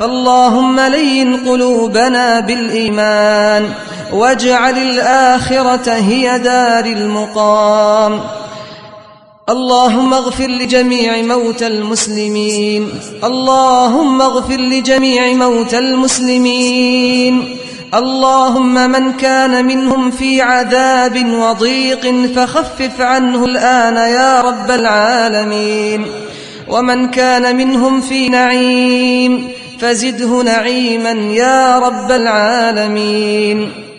فاللهم لين قلوبنا بالإيمان واجعل الآخرة هي دار المقام. اللهم اغفر لجميع موتى المسلمين. اللهم اغفر لجميع موتى المسلمين. اللهم من كان منهم في عذاب وضيق فخفف عنه الآن يا رب العالمين. ومن كان منهم في نعيم فزده نعيما يا رب العالمين.